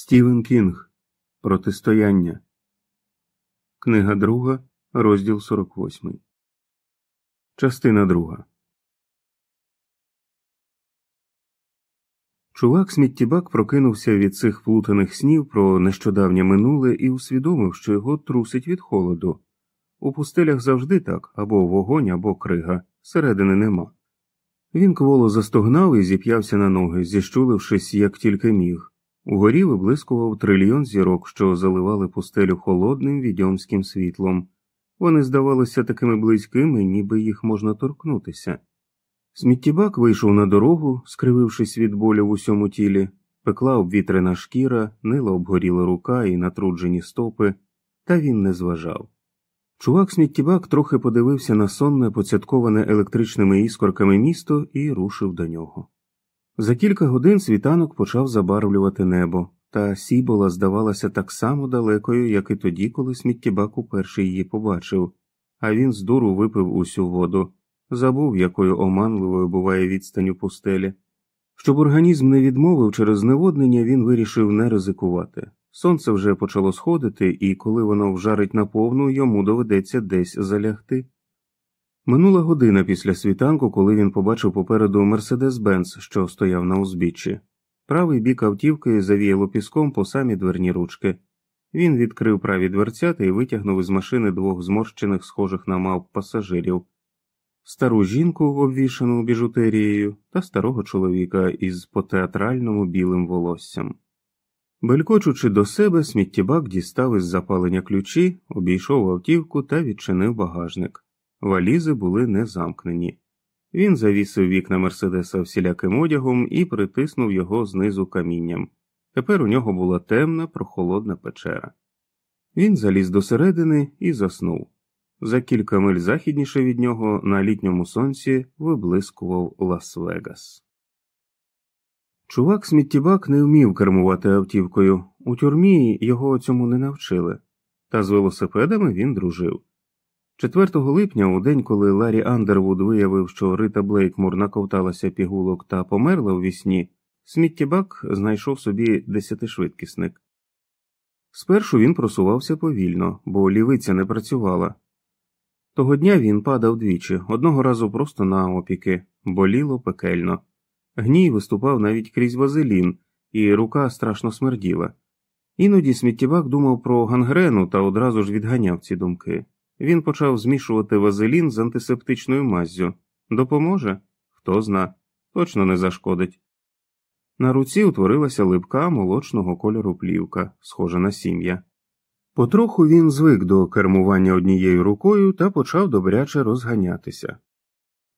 Стівен Кінг Протистояння. Книга друга, розділ 48. Частина друга. Чувак сміттєбак прокинувся від цих плутаних снів про нещодавнє минуле і усвідомив, що його трусить від холоду. У пустелях завжди так або вогонь, або крига, середини нема. Він кволо застогнав і зіп'явся на ноги, зіщулившись, як тільки міг. Угорі виблискував трильйон зірок, що заливали пустелю холодним відьомським світлом. Вони здавалися такими близькими, ніби їх можна торкнутися. Сміттєбак вийшов на дорогу, скривившись від болю в усьому тілі, пекла обвітрена шкіра, нила обгоріла рука і натруджені стопи, та він не зважав. Чувак сміттєбак трохи подивився на сонне, поцятковане електричними іскорками місто і рушив до нього. За кілька годин світанок почав забарвлювати небо, та сібола здавалася так само далекою, як і тоді, коли сміттєбак уперше її побачив, а він з дуру випив усю воду, забув, якою оманливою буває відстань у пустелі. Щоб організм не відмовив через зневоднення, він вирішив не ризикувати. Сонце вже почало сходити, і коли воно вжарить наповну, йому доведеться десь залягти. Минула година після світанку, коли він побачив попереду Мерседес Бенц, що стояв на узбіччі. Правий бік автівки завіяло піском по самі дверні ручки. Він відкрив праві дверцята і витягнув із машини двох зморщених, схожих на мавп пасажирів, стару жінку, обвішану біжутерією, та старого чоловіка із потеатральному білим волоссям. Белькочучи до себе, сміттєбак дістав із запалення ключі, обійшов автівку та відчинив багажник. Валізи були не замкнені. Він завісив вікна Мерседеса всіляким одягом і притиснув його знизу камінням. Тепер у нього була темна, прохолодна печера. Він заліз до середини і заснув. За кілька миль західніше від нього на літньому сонці виблискував Лас-Вегас. Чувак сміттєбак не вмів кермувати автівкою. У тюрмі його цьому не навчили, та з велосипедами він дружив. 4 липня, у день, коли Ларі Андервуд виявив, що Рита Блейкмур наковталася пігулок та померла у вісні, сміттєбак знайшов собі десятишвидкісник. Спершу він просувався повільно, бо лівиця не працювала. Того дня він падав двічі, одного разу просто на опіки, боліло пекельно. Гній виступав навіть крізь вазелін, і рука страшно смерділа. Іноді сміттєбак думав про гангрену та одразу ж відганяв ці думки. Він почав змішувати вазелін з антисептичною маззю. Допоможе? Хто зна, точно не зашкодить. На руці утворилася липка молочного кольору плівка, схожа на сім'я. Потроху він звик до кермування однією рукою та почав добряче розганятися.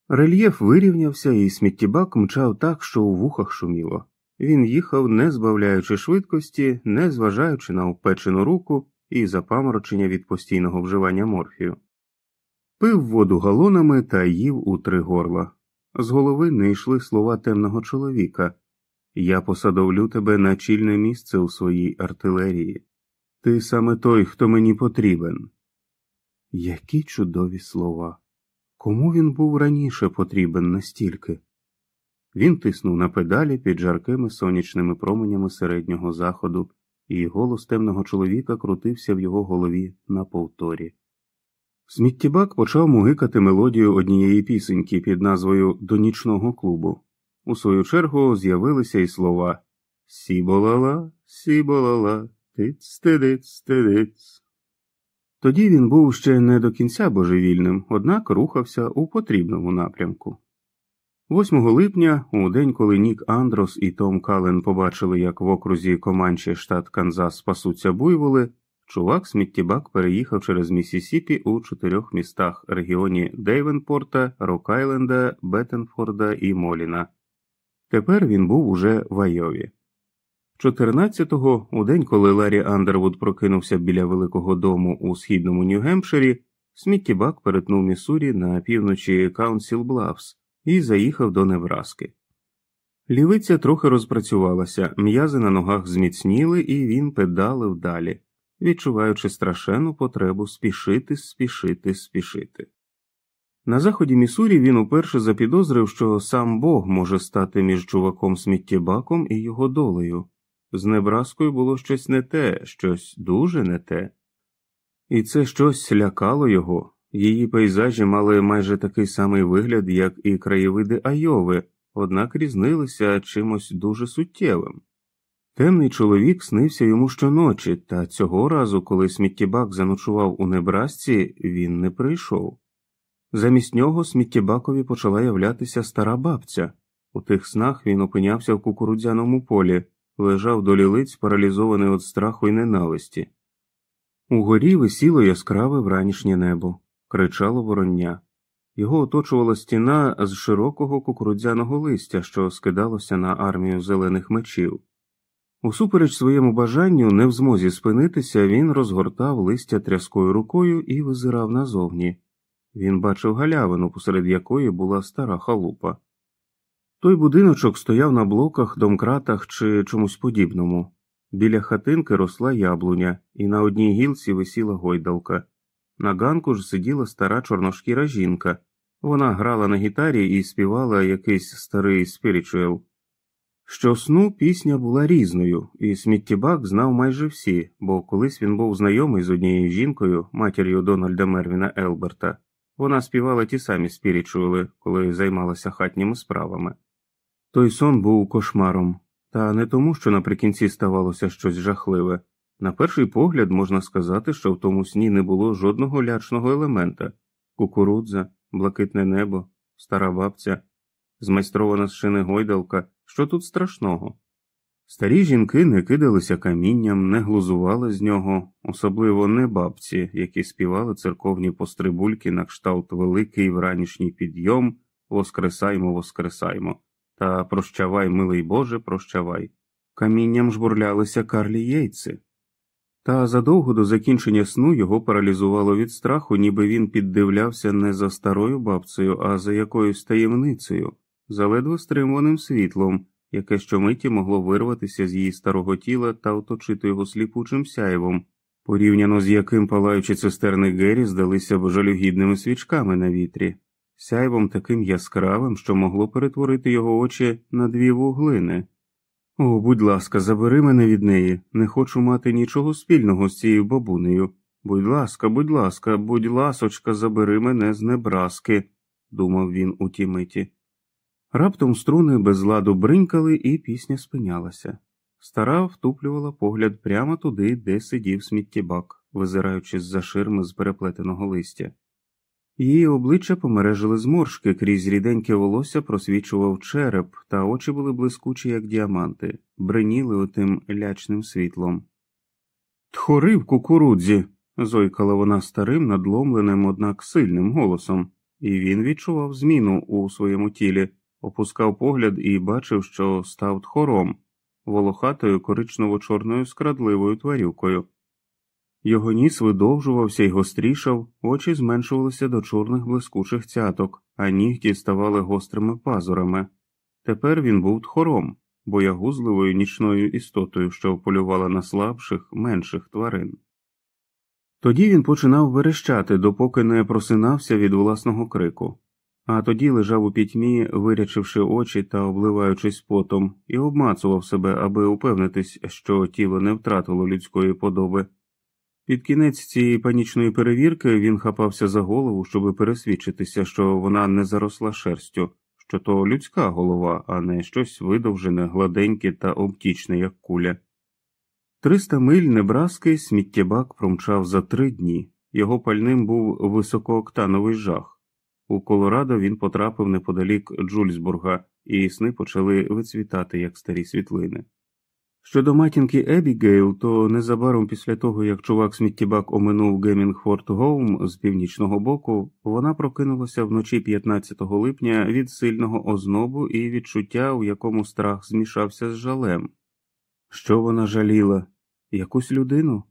Рельєф вирівнявся, і сміттєбак мчав так, що у вухах шуміло. Він їхав, не збавляючи швидкості, не зважаючи на впечену руку і запаморочення від постійного вживання морфію. Пив воду галонами та їв у три горла. З голови не йшли слова темного чоловіка Я посадовлю тебе на чільне місце у своїй артилерії. Ти саме той, хто мені потрібен. Які чудові слова. Кому він був раніше потрібен настільки? Він тиснув на педалі під жаркими сонячними променями середнього заходу і голос темного чоловіка крутився в його голові на повторі. Сміттєбак почав мугикати мелодію однієї пісеньки під назвою До нічного клубу. У свою чергу з'явилися і слова Сіболала, сіболала, тиць тидиць тидиць. Тоді він був ще не до кінця божевільним, однак рухався у потрібному напрямку. 8 липня, у день, коли Нік Андрос і Том Кален побачили, як в окрузі Команчі, штат Канзас спасуться буйволи, чувак сміттєбак переїхав через Місісіпі у чотирьох містах регіоні Дейвенпорта, Рок-Айленда, Беттенфорда і Моліна. Тепер він був уже в Айові. 14-го, у день, коли Ларі Андервуд прокинувся біля великого дому у східному Нью-Гемпширі, сміттєбак перетнув Міссурі на півночі Каунсіл Блавс і заїхав до Невраски. Лівиця трохи розпрацювалася, м'язи на ногах зміцніли, і він педалив далі, відчуваючи страшенну потребу спішити, спішити, спішити. На заході Місурі він уперше запідозрив, що сам Бог може стати між чуваком сміттєбаком і його долею. З Небраскою було щось не те, щось дуже не те. І це щось лякало його. Її пейзажі мали майже такий самий вигляд, як і краєвиди Айови, однак різнилися чимось дуже суттєвим. Темний чоловік снився йому щоночі, та цього разу, коли сміттєбак заночував у Небрасці, він не прийшов. Замість нього сміттєбакові почала являтися стара бабця. У тих снах він опинявся в кукурудзяному полі, лежав до лілиць, паралізований від страху і ненависті. Угорі висіло яскраве вранішнє небо, кричало вороння. Його оточувала стіна з широкого кукурудзяного листя, що скидалося на армію зелених мечів. Усупереч своєму бажанню, не в змозі спинитися, він розгортав листя тряскою рукою і визирав назовні. Він бачив галявину, посеред якої була стара халупа. Той будиночок стояв на блоках, домкратах чи чомусь подібному. Біля хатинки росла яблуня, і на одній гілці висіла гойдалка. На ганку ж сиділа стара чорношкіра жінка. Вона грала на гітарі і співала якийсь старий спірічуел. Що сну пісня була різною, і сміттєбак знав майже всі, бо колись він був знайомий з однією жінкою, матір'ю Дональда Мервіна Елберта. Вона співала ті самі спірічуели, коли займалася хатніми справами. Той сон був кошмаром, та не тому, що наприкінці ставалося щось жахливе. На перший погляд можна сказати, що в тому сні не було жодного лячного елемента кукурудза, блакитне небо, стара бабця, змайстрована з шини гойдалка, що тут страшного. Старі жінки не кидалися камінням, не глузували з нього, особливо не бабці, які співали церковні пострибульки на кшталт великий вранішній підйом, воскресаймо, воскресаймо, та прощавай, милий Боже, прощавай. Камінням жбурлялися карлі яйці. Та задовго до закінчення сну його паралізувало від страху, ніби він піддивлявся не за старою бабцею, а за якоюсь таємницею, за ледве стримуваним світлом, яке щомиті могло вирватися з її старого тіла та оточити його сліпучим сяєвом, порівняно з яким палаючі цистерни Геррі здалися б жалюгідними свічками на вітрі, сяйвом таким яскравим, що могло перетворити його очі на дві вуглини. О, будь ласка, забери мене від неї, не хочу мати нічого спільного з цією бабунею. Будь ласка, будь ласка, будь ласочка, забери мене з небраски, думав він у тій миті. Раптом струни без ладу бринькали, і пісня спинялася. Стара втуплювала погляд прямо туди, де сидів сміттєбак, визираючи з за ширми з переплетеного листя. Її обличчя помережили зморшки, крізь ріденьке волосся просвічував череп, та очі були блискучі, як діаманти, бриніли отим лячним світлом. Тхори в кукурудзі. зойкала вона старим, надломленим, однак сильним голосом, і він відчував зміну у своєму тілі, опускав погляд і бачив, що став тхором, волохатою коричнево-чорною скрадливою тварюкою. Його ніс видовжувався й гострішав, очі зменшувалися до чорних блискучих цяток, а нігті ставали гострими пазурами. Тепер він був тхором, боягузливою нічною істотою, що полювала на слабших, менших тварин. Тоді він починав верещати, допоки не просинався від власного крику, а тоді лежав у пітьмі, вирячивши очі та обливаючись потом, і обмацував себе, аби упевнитись, що тіло не втратило людської подоби. Під кінець цієї панічної перевірки він хапався за голову, щоб пересвідчитися, що вона не заросла шерстю, що то людська голова, а не щось видовжене, гладеньке та обтічне, як куля. Триста миль Небраски сміттєбак промчав за три дні. Його пальним був високооктановий жах. У Колорадо він потрапив неподалік Джульсбурга, і сни почали вицвітати, як старі світлини. Щодо матінки Ебігейл, то незабаром після того, як чувак сміттєбак оминув Гемінгфорд Гоум з північного боку, вона прокинулася вночі 15 липня від сильного ознобу і відчуття, у якому страх змішався з жалем. Що вона жаліла? Якусь людину?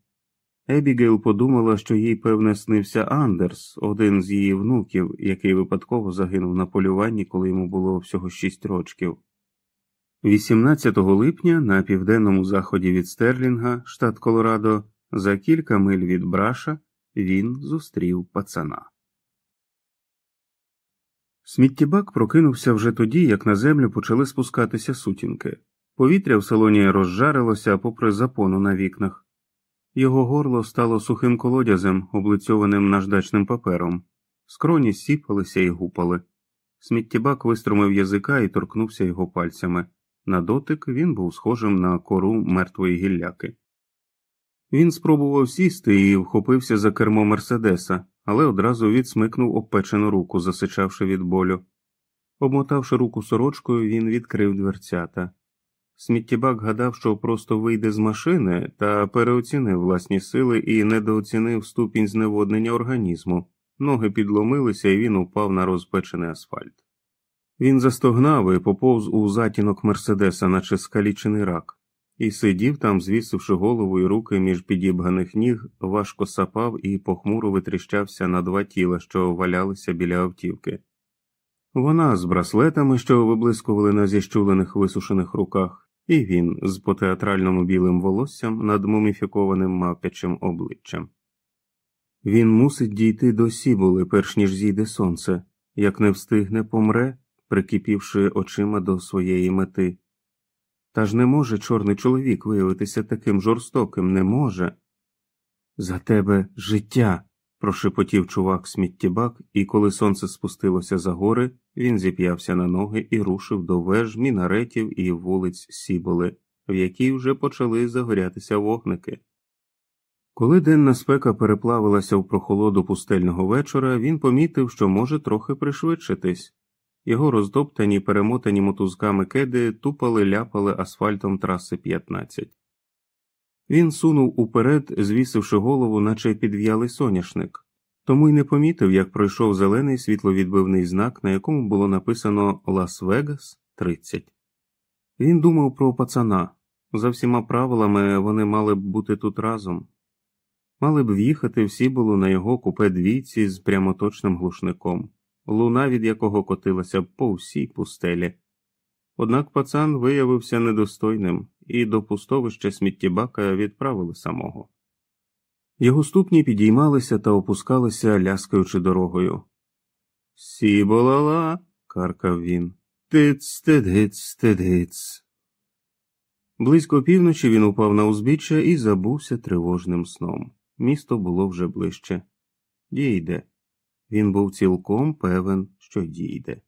Ебігейл подумала, що їй, певне, снився Андерс, один з її внуків, який випадково загинув на полюванні, коли йому було всього шість рочків. 18 липня на південному заході від Стерлінга, штат Колорадо, за кілька миль від Браша, він зустрів пацана. Сміттєбак прокинувся вже тоді, як на землю почали спускатися сутінки. Повітря в салоні розжарилося попри запону на вікнах. Його горло стало сухим колодязем, облицьованим наждачним папером, скроні сіпалися і гупали. Сміттєбак вистромив язика і торкнувся його пальцями. На дотик він був схожим на кору мертвої гілляки. Він спробував сісти і вхопився за кермо Мерседеса, але одразу відсмикнув обпечену руку, засичавши від болю. Обмотавши руку сорочкою, він відкрив дверцята. Сміттєбак гадав, що просто вийде з машини та переоцінив власні сили і недооцінив ступінь зневоднення організму. Ноги підломилися, і він упав на розпечений асфальт. Він застогнав і поповз у затінок Мерседеса, наче скалічений рак, і сидів там, звісивши голову і руки між підібганих ніг, важко сапав і похмуро витріщався на два тіла, що валялися біля автівки. Вона з браслетами, що виблискували на зіщулених висушених руках, і він з потеатральному білим волоссям над муміфікованим мавпячим обличчям. Він мусить дійти до сібули, перш ніж зійде сонце, як не встигне, помре, прикипівши очима до своєї мети. Та ж не може чорний чоловік виявитися таким жорстоким, не може. За тебе життя. прошепотів чувак сміттєбак, і коли сонце спустилося за гори, він зіп'явся на ноги і рушив до веж, мінаретів і вулиць Сіболи, в якій вже почали загорятися вогники. Коли денна спека переплавилася в прохолоду пустельного вечора, він помітив, що може трохи пришвидшитись. Його роздоптані, перемотані мотузками кеди тупали ляпали асфальтом траси 15. Він сунув уперед, звісивши голову, наче підв'ялий соняшник, тому й не помітив, як пройшов зелений світловідбивний знак, на якому було написано Лас-Вегас 30. Він думав про пацана. За всіма правилами вони мали б бути тут разом, мали б в'їхати всі було на його купе двійці з прямоточним глушником, луна від якого котилася по всій пустелі. Однак пацан виявився недостойним, і до пустовища сміттєбака відправили самого. Його ступні підіймалися та опускалися, ляскаючи дорогою. Сіболала, каркав він. Тиц, тидиць, тидиць. Близько півночі він упав на узбіччя і забувся тривожним сном. Місто було вже ближче. Дійде. Він був цілком певен, що дійде.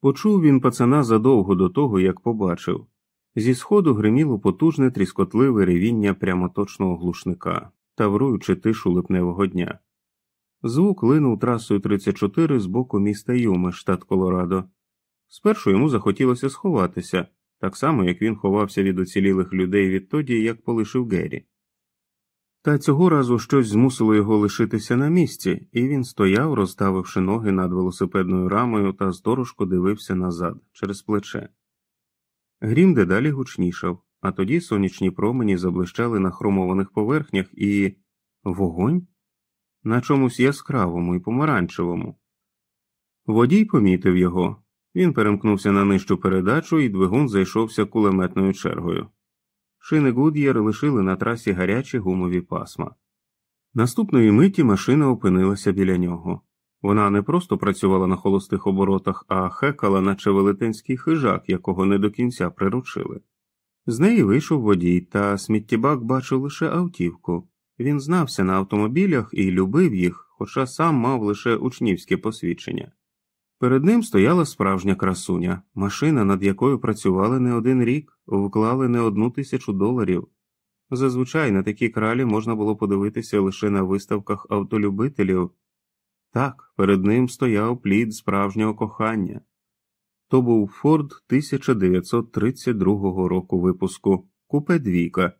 Почув він пацана задовго до того, як побачив. Зі сходу гриміло потужне тріскотливе ревіння прямоточного глушника, тавруючи тишу липневого дня. Звук линув трасою 34 з боку міста Юми, штат Колорадо. Спершу йому захотілося сховатися, так само як він ховався від оцілілих людей відтоді, як полишив Геррі. Та цього разу щось змусило його лишитися на місці, і він стояв, розставивши ноги над велосипедною рамою та здорожко дивився назад через плече. Грім дедалі гучнішав, а тоді сонячні промені заблищали на хромованих поверхнях і вогонь на чомусь яскравому і помаранчевому. Водій помітив його. Він перемкнувся на нижчу передачу, і двигун зайшовся кулеметною чергою. Шини Гуд'єр лишили на трасі гарячі гумові пасма. Наступної миті машина опинилася біля нього. Вона не просто працювала на холостих оборотах, а хекала, наче велетенський хижак, якого не до кінця приручили. З неї вийшов водій, та сміттєбак бачив лише автівку. Він знався на автомобілях і любив їх, хоча сам мав лише учнівське посвідчення. Перед ним стояла справжня красуня, машина, над якою працювали не один рік, вклали не одну тисячу доларів. Зазвичай на такі кралі можна було подивитися лише на виставках автолюбителів. Так, перед ним стояв плід справжнього кохання. То був Форд 1932 року випуску, купе двійка.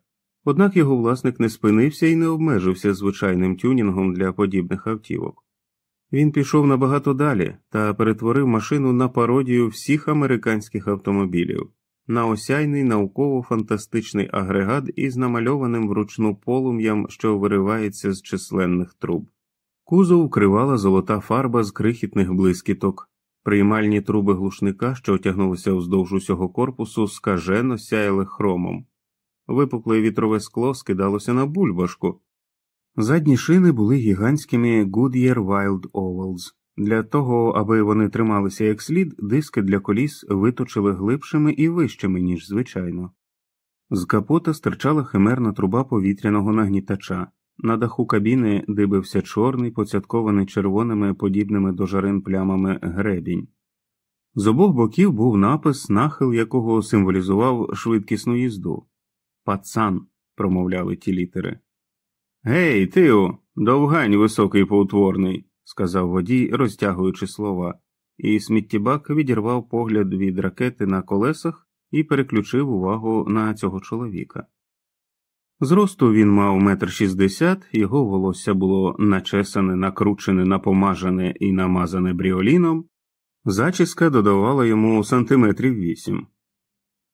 Однак його власник не спинився і не обмежився звичайним тюнінгом для подібних автівок. Він пішов набагато далі та перетворив машину на пародію всіх американських автомобілів, на осяйний науково-фантастичний агрегат із намальованим вручну полум'ям, що виривається з численних труб. Кузов укривала золота фарба з крихітних блискіток, приймальні труби глушника, що тягнулися вздовж усього корпусу, скажено сяяли хромом. Випукле вітрове скло скидалося на бульбашку. Задні шини були гігантськими Goodyear Wild Ovals, Для того, аби вони трималися як слід, диски для коліс виточили глибшими і вищими, ніж звичайно. З капота стирчала химерна труба повітряного нагнітача, на даху кабіни дибився чорний, поцяткований червоними подібними до жарин плямами гребінь. З обох боків був напис, нахил якого символізував швидкісну їзду. Пацан, промовляли ті літери. Гей, Тио, довгань високий поутворний, сказав водій, розтягуючи слова, і сміттєбак відірвав погляд від ракети на колесах і переключив увагу на цього чоловіка. Зросту він мав метр шістдесят, його волосся було начесане, накручене, напомажене і намазане бріоліном, зачіска додавала йому сантиметрів вісім.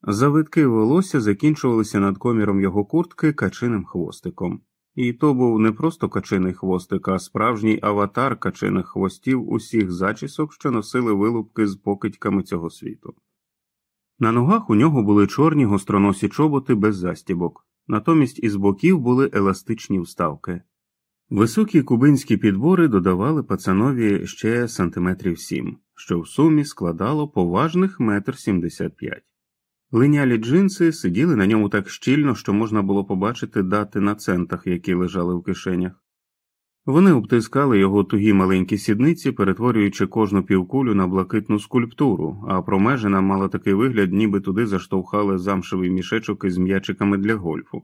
Завитки волосся закінчувалися над коміром його куртки качиним хвостиком, і то був не просто качиний хвостик, а справжній аватар качиних хвостів усіх зачісок, що носили вилупки з покидьками цього світу. На ногах у нього були чорні гостроносі чоботи без застібок натомість із боків були еластичні вставки. Високі кубинські підбори додавали пацанові ще сантиметрів сім, що в сумі складало поважних метр сімдесят п'ять. Линялі джинси сиділи на ньому так щільно, що можна було побачити дати на центах, які лежали в кишенях. Вони обтискали його тугі маленькі сідниці, перетворюючи кожну півкулю на блакитну скульптуру, а промежина мала такий вигляд, ніби туди заштовхали замшевий мішечок із м'ячиками для гольфу.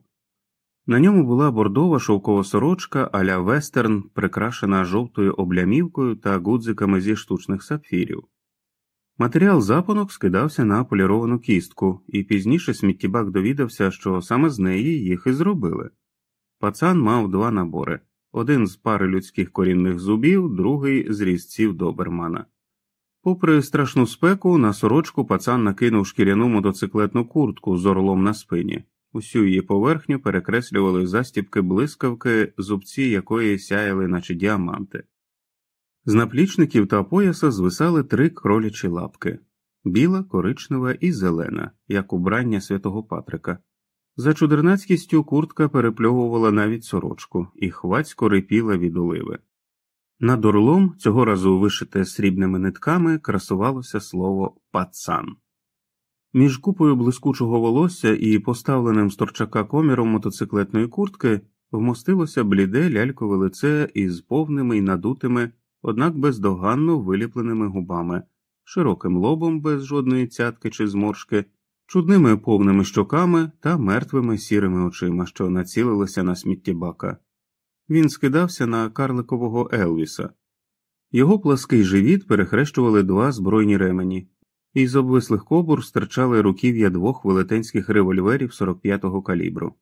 На ньому була бордова шовкова сорочка аля вестерн, прикрашена жовтою облямівкою та гудзиками зі штучних сапфірів. Матеріал запонок скидався на поліровану кістку, і пізніше сміттєбак довідався, що саме з неї їх і зробили. Пацан мав два набори один з пари людських корінних зубів, другий з різців добермана. Попри страшну спеку, на сорочку пацан накинув шкіряну мотоциклетну куртку з орлом на спині, усю її поверхню перекреслювали застібки блискавки, зубці якої сяяли, наче діаманти. З наплічників та пояса звисали три кролячі лапки біла, коричнева і зелена, як убрання святого Патрика. За чудернацькістю куртка перепльовувала навіть сорочку і хвацько рипіла від оливи. Над орлом, цього разу вишите срібними нитками, красувалося слово пацан. Між купою блискучого волосся і поставленим з торчака коміром мотоциклетної куртки вмостилося бліде лялькове лице із повними й надутими, однак бездоганно виліпленими губами, широким лобом без жодної цятки чи зморшки чудними повними щоками та мертвими сірими очима, що націлилися на сміттєбака. Він скидався на карликового Елвіса. Його плаский живіт перехрещували два збройні ремені, і з обвислих кобур стирчали руків'я двох велетенських револьверів 45-го калібру.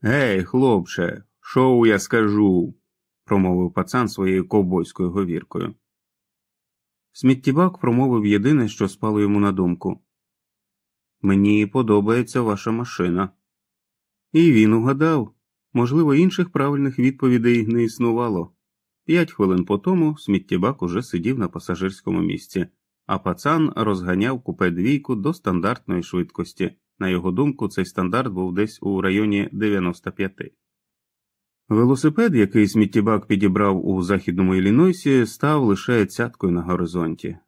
Гей, хлопче, шоу я скажу, промовив пацан своєю ковбойською говіркою. Сміттєбак промовив єдине, що спало йому на думку Мені подобається ваша машина. І він угадав можливо, інших правильних відповідей не існувало. П'ять хвилин по тому сміттєбак уже сидів на пасажирському місці, а пацан розганяв купе двійку до стандартної швидкості. На його думку, цей стандарт був десь у районі 95. Велосипед, який сміттєбак підібрав у західному Іллінойсі, став лише цяткою на горизонті.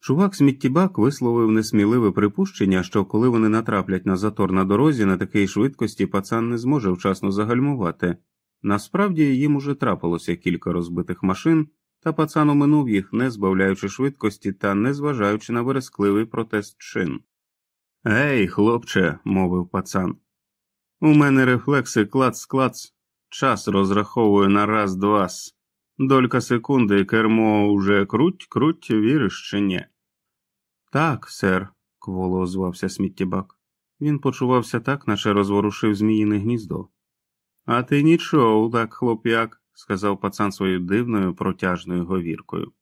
Чувак сміттєбак висловив несміливе припущення, що коли вони натраплять на затор на дорозі на такій швидкості пацан не зможе вчасно загальмувати. Насправді їм уже трапилося кілька розбитих машин, та пацан оминув їх, не збавляючи швидкості та не зважаючи на верескливий протест шин. Ей, хлопче, мовив пацан, у мене рефлекси клац-клац, час розраховую на раз два. Долька секунди кермо уже круть, круть, віриш чи ні? Так, сер, кволо озвався сміттєбак. Він почувався так, наче розворушив зміїне гніздо. А ти нічого, так, хлоп'як, сказав пацан своєю дивною протяжною говіркою.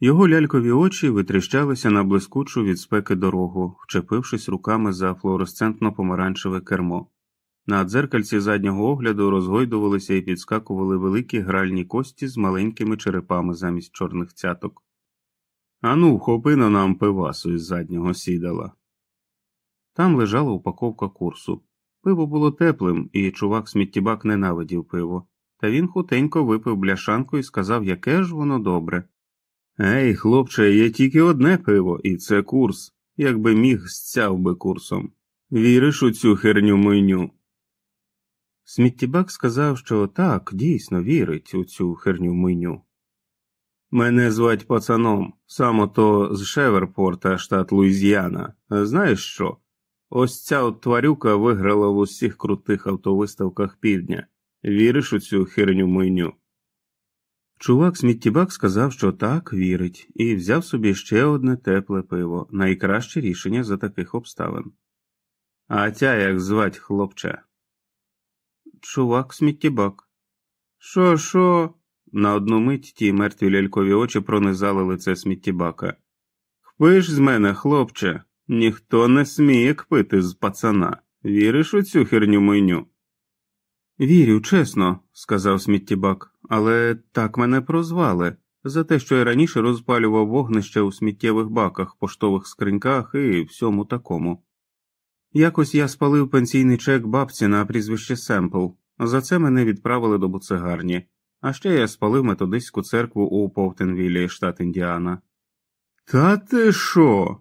Його лялькові очі витріщалися на блискучу від спеки дорогу, вчепившись руками за флуоресцентно помаранчеве кермо. На дзеркальці заднього огляду розгойдувалися і підскакували великі гральні кості з маленькими черепами замість чорних цяток. Ану, хопи на нам пивасу із заднього сідала. Там лежала упаковка курсу. Пиво було теплим, і чувак сміттєбак ненавидів пиво. та він хутенько випив бляшанку і сказав, яке ж воно добре. Ей, хлопче, є тільки одне пиво, і це курс. Якби міг, зцяв би курсом. Віриш у цю херню мойню? Сміттєбак сказав, що так, дійсно вірить у цю херню мойню. Мене звать пацаном, сам ото з Шеверпорта, штат Луїзіана. Знаєш що? Ось ця от тварюка виграла в усіх крутих автовиставках півдня. Віриш у цю херню мойню? Чувак сміттєбак сказав, що так, вірить, і взяв собі ще одне тепле пиво, найкраще рішення за таких обставин. А тя як звать хлопче? Чувак сміттєбак. Що, що? На одну мить ті мертві лялькові очі пронизали лице сміттєбака. Хпиш з мене, хлопче, ніхто не сміє кпити з пацана. Віриш у цю херню мойню? Вірю, чесно, сказав сміттєбак, але так мене прозвали за те, що я раніше розпалював вогнище у сміттєвих баках, поштових скриньках і всьому такому. Якось я спалив пенсійний чек бабці на прізвище Семпл, за це мене відправили до буцегарні, а ще я спалив методистську церкву у Повтенвілі, штат Індіана. Та ти що?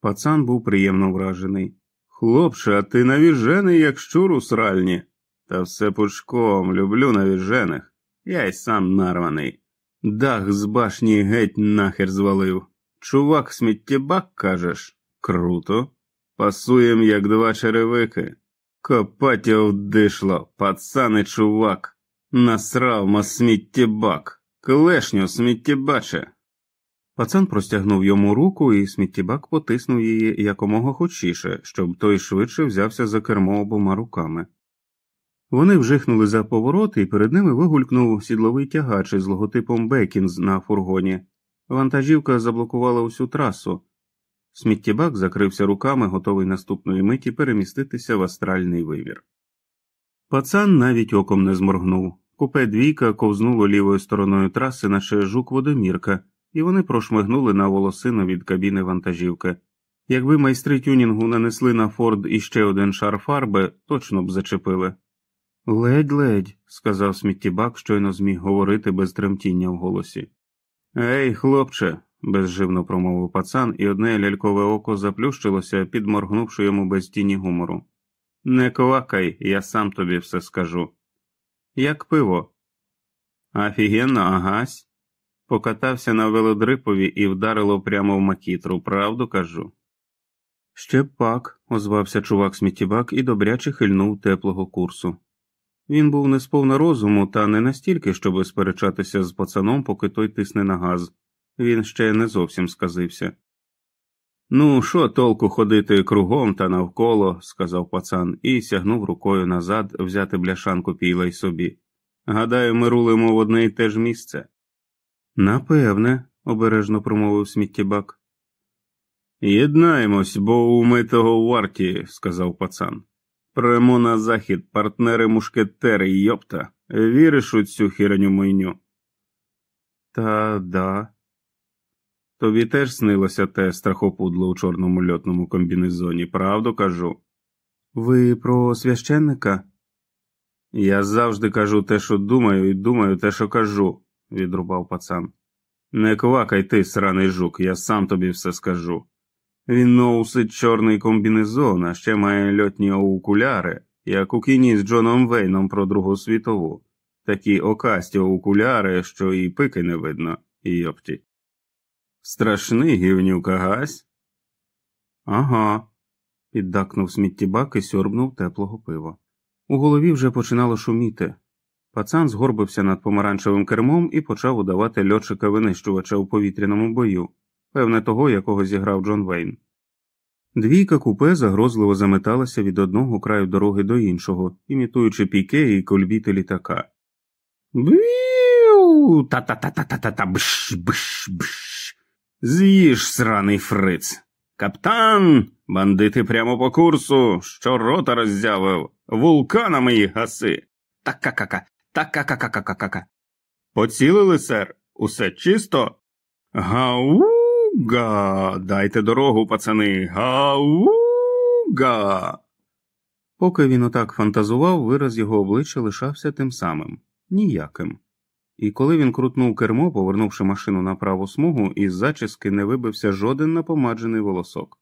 Пацан був приємно вражений. Хлопче, а ти навіжений, як щур у сральні. Та все пучком, люблю навіжених. Я й сам нарваний. Дах з башні геть нахер звалив. Чувак, сміттєбак, кажеш? Круто. Пасуєм, як два черевики. Копать його вдишло, пацани чувак. Насрав ма сміттєбак. Клешню сміттєбаче. Пацан простягнув йому руку, і сміттєбак потиснув її якомога хочіше, щоб той швидше взявся за кермо обома руками. Вони вжихнули за поворот, і перед ними вигулькнув сідловий тягач із логотипом Бекінз на фургоні. Вантажівка заблокувала усю трасу. Сміттєбак закрився руками, готовий наступної миті переміститися в астральний вивір. Пацан навіть оком не зморгнув. Купе двійка ковзнуло лівою стороною траси, наче жук водомірка, і вони прошмигнули на волосину від кабіни вантажівки. Якби майстри тюнінгу нанесли на Форд іще один шар фарби, точно б зачепили. Ледь ледь, сказав сміттєбак, щойно зміг говорити без тремтіння в голосі. Ей, хлопче, безживно промовив пацан, і одне лялькове око заплющилося, підморгнувши йому без тіні гумору. Не квакай, я сам тобі все скажу. Як пиво? Офігенно, агась. Покатався на велодрипові і вдарило прямо в макітру, правду кажу. Ще пак, озвався чувак сміттєбак і добряче хильнув теплого курсу. Він був не сповна розуму, та не настільки, щоби сперечатися з пацаном, поки той тисне на газ. Він ще не зовсім сказився. Ну, що толку ходити кругом та навколо, сказав пацан і сягнув рукою назад взяти бляшанку пійла й собі. Гадаю, ми рулимо в одне й те ж місце. Напевне, обережно промовив сміттєбак. Єднаємось, бо ми того варті, сказав пацан. Прямо на захід, партнери мушкетери, йопта. Віриш у цю хірню мойню? Та да. Тобі теж снилося те страхопудло у чорному льотному комбінезоні, правду кажу? Ви про священника? Я завжди кажу те, що думаю, і думаю те, що кажу, відрубав пацан. Не квакай ти, сраний жук, я сам тобі все скажу. Він носить чорний комбінезон, а ще має льотні окуляри, як у кіні з Джоном Вейном про Другу світову, такі окасті окуляри, що і пики не видно, йопті. Страшний гівнюк, агась? Ага, піддакнув сміттєбак і сьорбнув теплого пива. У голові вже починало шуміти. Пацан згорбився над помаранчевим кермом і почав удавати льотчика винищувача у повітряному бою певне того, якого зіграв Джон Вейн. Двійка купе загрозливо заметалася від одного краю дороги до іншого, імітуючи піке і кольбіти літака. Біу. Та-та-та-та-та-та бш бш бш. З'їж, сраний фриц. Каптан, бандити прямо по курсу, що рота роззявив, вулканами їх гаси. Та-ка-ка-ка, та-ка-ка-ка-ка-ка. Поцілили, сер, усе чисто? Гау. Га, дайте дорогу, пацани. Гауга. Поки він отак фантазував, вираз його обличчя лишався тим самим ніяким. І коли він крутнув кермо, повернувши машину на праву смугу, із зачіски не вибився жоден напомаджений волосок.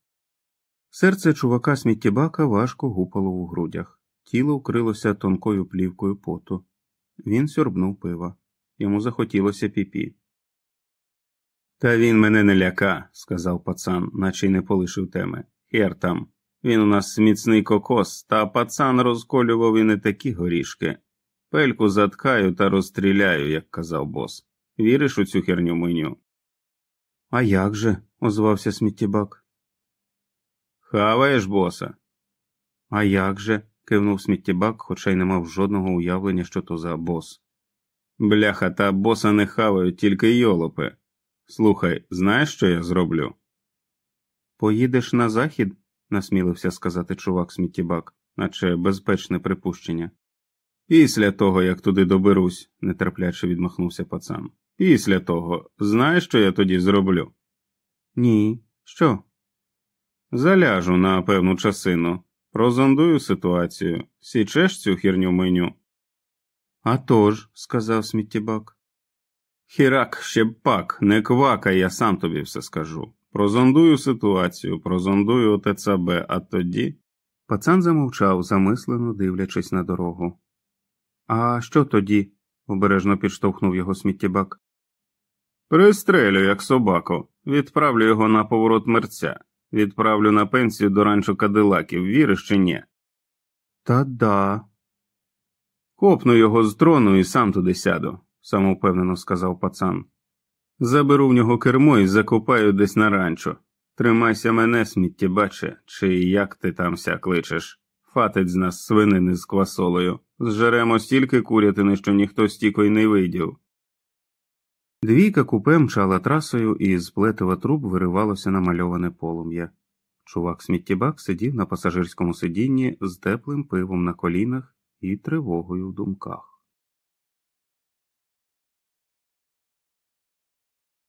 Серце чувака сміттєбака важко гупало у грудях, тіло вкрилося тонкою плівкою поту. Він сьорбнув пива. Йому захотілося піпі. Та він мене не ляка, сказав пацан, наче й не полишив теми. Хер там. Він у нас міцний кокос, та пацан розколював і не такі горішки. Пельку заткаю та розстріляю, як казав бос. Віриш у цю херню меню? А як же? озвався сміттєбак. Хаваєш боса? А як же? кивнув сміттєбак, хоча й не мав жодного уявлення, що то за бос. Бляха, та боса не хавають тільки йолопи. Слухай, знаєш, що я зроблю? Поїдеш на захід? насмілився сказати чувак сміттєбак, наче безпечне припущення. Після того, як туди доберусь, нетерпляче відмахнувся пацан. Після того, знаєш, що я тоді зроблю? Ні. Що? Заляжу на певну часину, прозондую ситуацію, січеш цю хірню меню. «А тож», – сказав сміттєбак. Хірак, ще б пак, не квакай, я сам тобі все скажу. Прозондую ситуацію, прозондую ОТЦБ, а тоді. Пацан замовчав, замислено дивлячись на дорогу. А що тоді? обережно підштовхнув його сміттєбак. Пристрелю, як собаку, відправлю його на поворот мерця, відправлю на пенсію до ранчо кадилаків, віриш чи ні? Та да. Копну його з трону і сам туди сяду, самовпевнено сказав пацан. Заберу в нього кермо і закопаю десь на ранчо. Тримайся мене, сміттєбаче, чи як ти там ся кличеш. Фатить з нас свинини з квасолою. Зжеремо стільки курятини, що ніхто стіко й не видів. Двійка купе мчала трасою, і з плетива труб виривалося намальоване полум'я. Чувак сміттєбак сидів на пасажирському сидінні з теплим пивом на колінах і тривогою в думках.